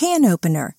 can opener.